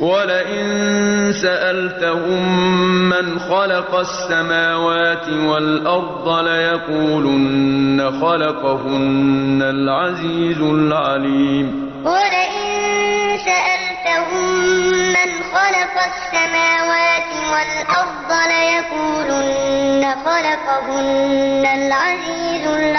ولئن سألتهم من خلق السماوات والأرض ليقولن خلقهن العزيز العليم. ولئن سألتهم من خلق السماوات والأرض ليقولن خلقهن العزيز العليم.